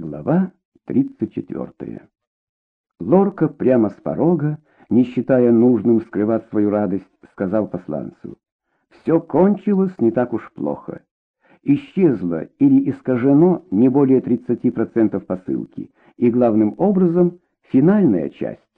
Глава 34. Лорка прямо с порога, не считая нужным скрывать свою радость, сказал посланцу. Все кончилось не так уж плохо. Исчезло или искажено не более 30% посылки, и главным образом финальная часть.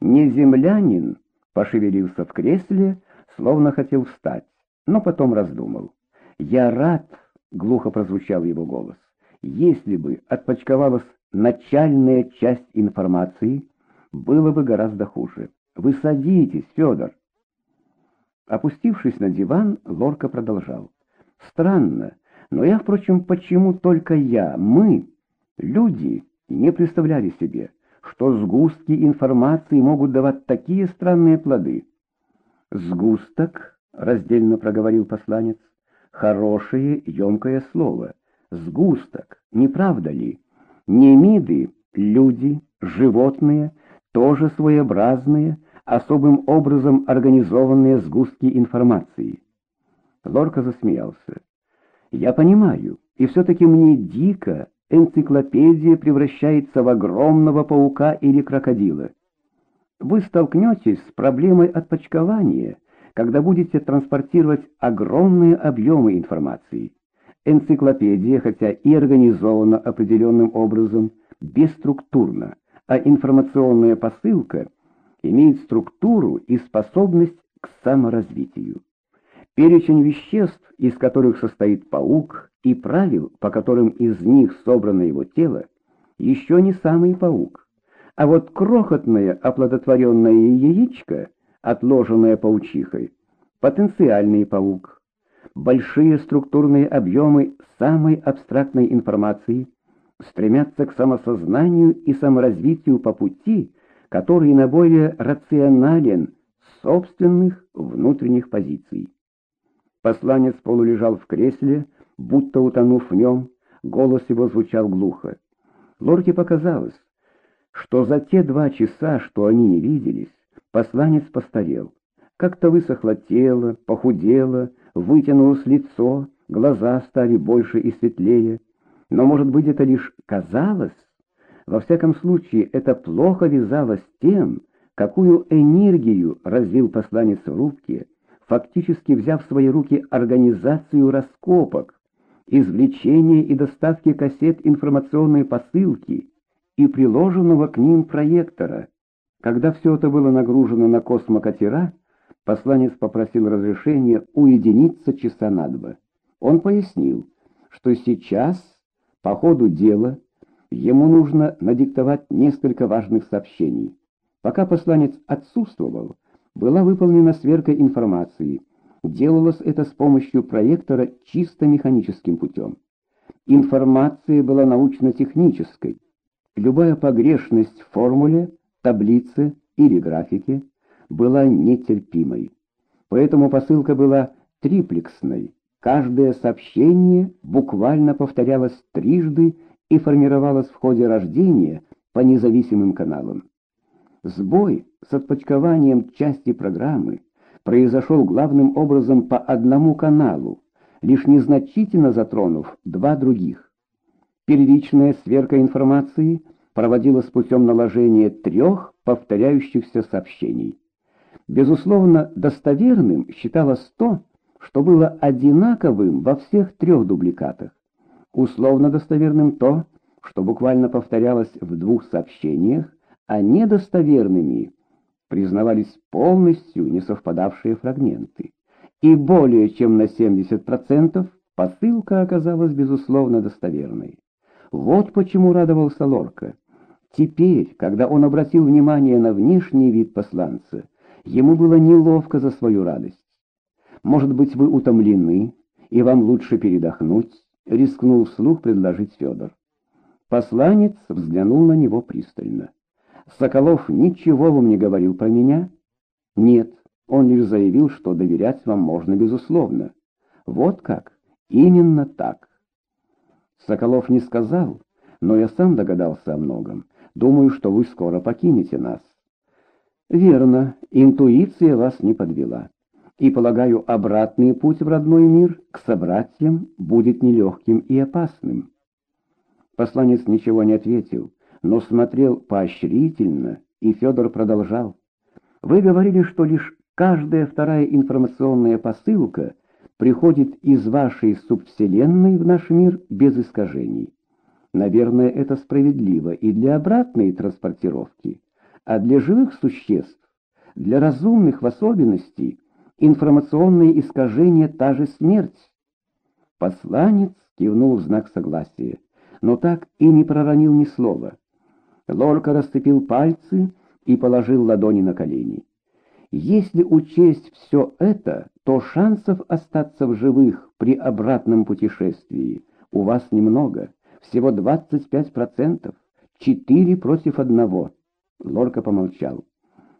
Не землянин пошевелился в кресле, словно хотел встать, но потом раздумал. «Я рад», — глухо прозвучал его голос, — «если бы отпочковалась начальная часть информации, было бы гораздо хуже. Вы садитесь, Федор». Опустившись на диван, Лорка продолжал. «Странно, но я, впрочем, почему только я, мы, люди, не представляли себе, что сгустки информации могут давать такие странные плоды». «Сгусток», — раздельно проговорил посланец, — «хорошее, емкое слово. Сгусток, не правда ли? Немиды, люди, животные, тоже своеобразные, особым образом организованные сгустки информации». Лорка засмеялся. «Я понимаю, и все-таки мне дико энциклопедия превращается в огромного паука или крокодила. Вы столкнетесь с проблемой отпочкования, когда будете транспортировать огромные объемы информации. Энциклопедия, хотя и организована определенным образом, бесструктурна, а информационная посылка имеет структуру и способность к саморазвитию. Перечень веществ, из которых состоит паук, и правил, по которым из них собрано его тело, еще не самый паук. А вот крохотное оплодотворенное яичко, отложенное паучихой, потенциальный паук. Большие структурные объемы самой абстрактной информации стремятся к самосознанию и саморазвитию по пути, который на более рационален собственных внутренних позиций. Посланец полулежал в кресле, будто утонув в нем, голос его звучал глухо. Лорке показалось, что за те два часа, что они не виделись, посланец постарел. Как-то высохло тело, похудело, вытянулось лицо, глаза стали больше и светлее. Но, может быть, это лишь казалось? Во всяком случае, это плохо вязалось с тем, какую энергию развил посланец в рубке, фактически взяв в свои руки организацию раскопок, извлечение и доставки кассет информационной посылки и приложенного к ним проектора. Когда все это было нагружено на космокатера, посланец попросил разрешения уединиться часа на два. Он пояснил, что сейчас, по ходу дела, ему нужно надиктовать несколько важных сообщений. Пока посланец отсутствовал, была выполнена сверка информации. Делалось это с помощью проектора чисто механическим путем. Информация была научно-технической. Любая погрешность в формуле, таблице или графике была нетерпимой. Поэтому посылка была триплексной. Каждое сообщение буквально повторялось трижды и формировалось в ходе рождения по независимым каналам. Сбой с отпочкованием части программы произошел главным образом по одному каналу, лишь незначительно затронув два других. Первичная сверка информации проводилась путем наложения трех повторяющихся сообщений. Безусловно, достоверным считалось то, что было одинаковым во всех трех дубликатах. Условно достоверным то, что буквально повторялось в двух сообщениях, а недостоверными признавались полностью несовпадавшие фрагменты. И более чем на 70% посылка оказалась безусловно достоверной. Вот почему радовался Лорка. Теперь, когда он обратил внимание на внешний вид посланца, ему было неловко за свою радость. «Может быть, вы утомлены, и вам лучше передохнуть?» — рискнул вслух предложить Федор. Посланец взглянул на него пристально. Соколов ничего вам не говорил про меня? Нет, он лишь заявил, что доверять вам можно безусловно. Вот как? Именно так. Соколов не сказал, но я сам догадался о многом. Думаю, что вы скоро покинете нас. Верно, интуиция вас не подвела. И, полагаю, обратный путь в родной мир к собратьям будет нелегким и опасным. Посланец ничего не ответил, но смотрел поощрительно, и Федор продолжал. «Вы говорили, что лишь каждая вторая информационная посылка приходит из вашей субвселенной в наш мир без искажений. Наверное, это справедливо и для обратной транспортировки, а для живых существ, для разумных в особенности, информационные искажения — та же смерть. Посланец кивнул в знак согласия, но так и не проронил ни слова. Лорка расцепил пальцы и положил ладони на колени. Если учесть все это, то шансов остаться в живых при обратном путешествии у вас немного, всего 25%, 4 против одного. Лорка помолчал.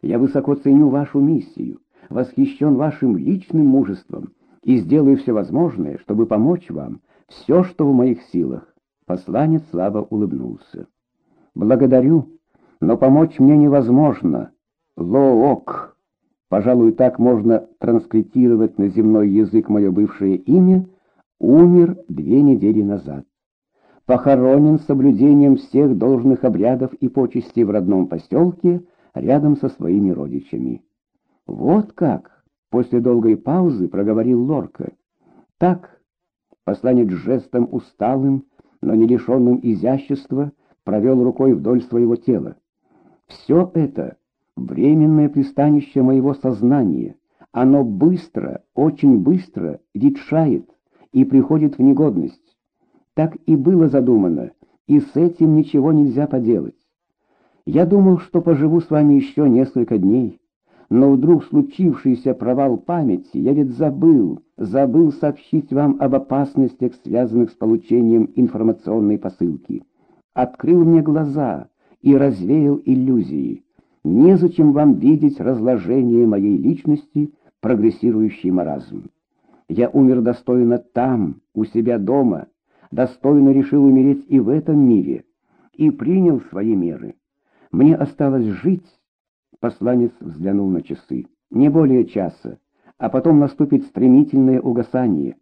Я высоко ценю вашу миссию, восхищен вашим личным мужеством и сделаю все возможное, чтобы помочь вам, все, что в моих силах. Посланец слабо улыбнулся. Благодарю, но помочь мне невозможно. Лоок. Пожалуй, так можно транскриптировать на земной язык мое бывшее имя, умер две недели назад. Похоронен с соблюдением всех должных обрядов и почестей в родном поселке рядом со своими родичами. Вот как, после долгой паузы проговорил Лорка. Так, посланец жестом усталым, но не лишенным изящества, провел рукой вдоль своего тела. Все это — временное пристанище моего сознания. Оно быстро, очень быстро ветшает и приходит в негодность. Так и было задумано, и с этим ничего нельзя поделать. Я думал, что поживу с вами еще несколько дней, но вдруг случившийся провал памяти, я ведь забыл, забыл сообщить вам об опасностях, связанных с получением информационной посылки открыл мне глаза и развеял иллюзии. Незачем вам видеть разложение моей личности, прогрессирующий маразм. Я умер достойно там, у себя дома, достойно решил умереть и в этом мире, и принял свои меры. Мне осталось жить, посланец взглянул на часы, не более часа, а потом наступит стремительное угасание.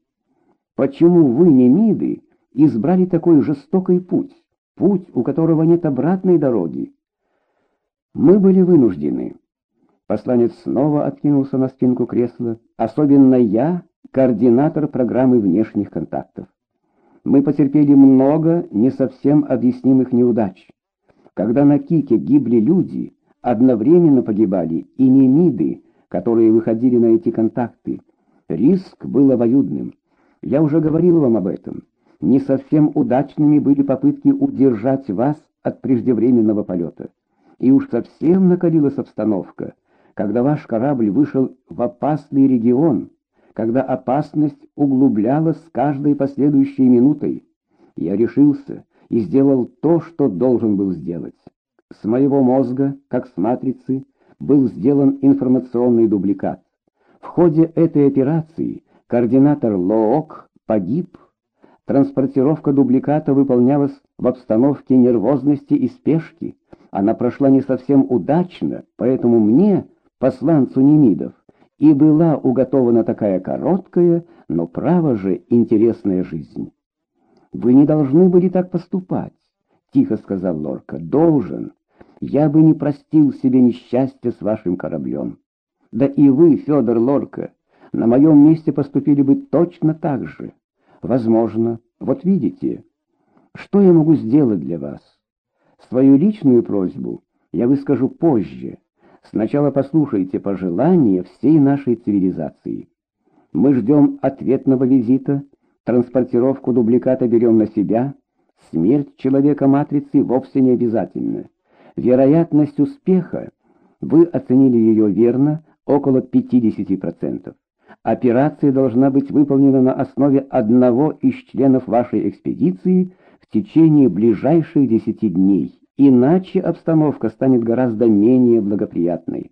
Почему вы, Немиды, избрали такой жестокий путь? путь, у которого нет обратной дороги. Мы были вынуждены. Посланец снова откинулся на спинку кресла. Особенно я, координатор программы внешних контактов. Мы потерпели много не совсем объяснимых неудач. Когда на Кике гибли люди, одновременно погибали и немиды, которые выходили на эти контакты. Риск был обоюдным. Я уже говорил вам об этом не совсем удачными были попытки удержать вас от преждевременного полета. И уж совсем накалилась обстановка, когда ваш корабль вышел в опасный регион, когда опасность углублялась с каждой последующей минутой. Я решился и сделал то, что должен был сделать. С моего мозга, как с матрицы, был сделан информационный дубликат. В ходе этой операции координатор ЛООК погиб Транспортировка дубликата выполнялась в обстановке нервозности и спешки. Она прошла не совсем удачно, поэтому мне, посланцу Немидов, и была уготована такая короткая, но право же интересная жизнь. «Вы не должны были так поступать», — тихо сказал Лорка. «Должен. Я бы не простил себе несчастья с вашим кораблем. Да и вы, Федор Лорка, на моем месте поступили бы точно так же». Возможно. Вот видите, что я могу сделать для вас? Свою личную просьбу я выскажу позже. Сначала послушайте пожелания всей нашей цивилизации. Мы ждем ответного визита, транспортировку дубликата берем на себя, смерть человека-матрицы вовсе не обязательна. Вероятность успеха, вы оценили ее верно, около 50%. Операция должна быть выполнена на основе одного из членов вашей экспедиции в течение ближайших десяти дней, иначе обстановка станет гораздо менее благоприятной.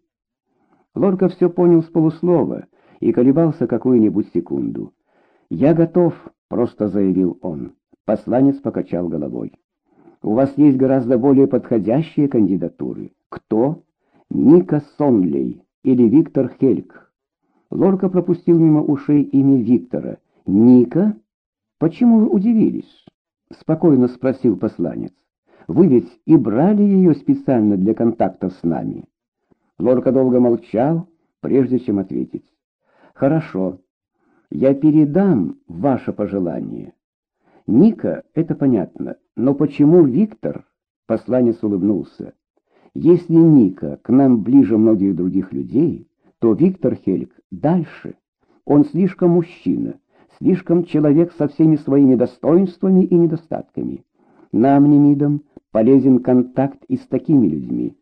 Лорка все понял с полуслова и колебался какую-нибудь секунду. «Я готов», — просто заявил он. Посланец покачал головой. «У вас есть гораздо более подходящие кандидатуры. Кто? Ника Сонлей или Виктор Хельк. Лорка пропустил мимо ушей имя Виктора. «Ника? Почему вы удивились?» — спокойно спросил посланец. «Вы ведь и брали ее специально для контактов с нами». Лорка долго молчал, прежде чем ответить. «Хорошо, я передам ваше пожелание». Ника — это понятно, но почему Виктор? Посланец улыбнулся. Если Ника к нам ближе многих других людей, то Виктор Хельк дальше. Он слишком мужчина, слишком человек со всеми своими достоинствами и недостатками. Нам, немидам, полезен контакт и с такими людьми.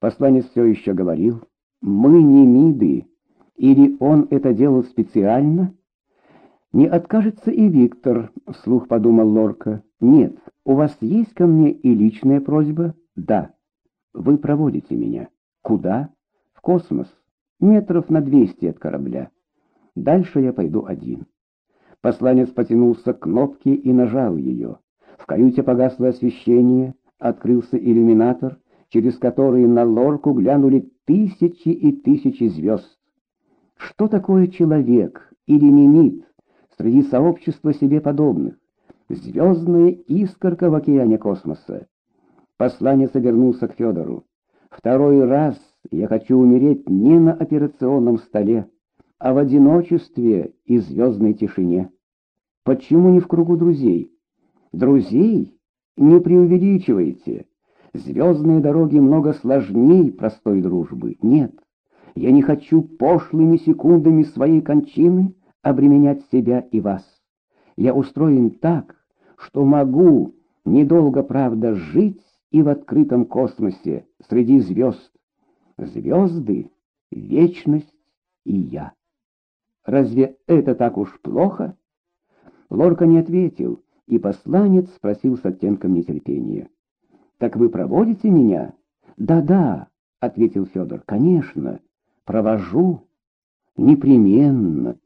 Посланец все еще говорил, мы не миды, или он это делал специально? Не откажется и Виктор, вслух подумал Лорка. Нет, у вас есть ко мне и личная просьба? Да. Вы проводите меня. Куда? В космос. Метров на двести от корабля. Дальше я пойду один. Посланец потянулся к кнопке и нажал ее. В каюте погасло освещение, открылся иллюминатор, через который на лорку глянули тысячи и тысячи звезд. Что такое человек или мимит среди сообщества себе подобных? Звездная искорка в океане космоса. Посланец обернулся к Федору. Второй раз я хочу умереть не на операционном столе, а в одиночестве и звездной тишине. Почему не в кругу друзей? Друзей? Не преувеличивайте. Звездные дороги много сложнее простой дружбы. Нет, я не хочу пошлыми секундами своей кончины обременять себя и вас. Я устроен так, что могу недолго, правда, жить и в открытом космосе среди звезд. Звезды, вечность и я. Разве это так уж плохо? Лорка не ответил, и посланец спросил с оттенком нетерпения. «Так вы проводите меня?» «Да-да», — ответил Федор, — «конечно, провожу, непременно».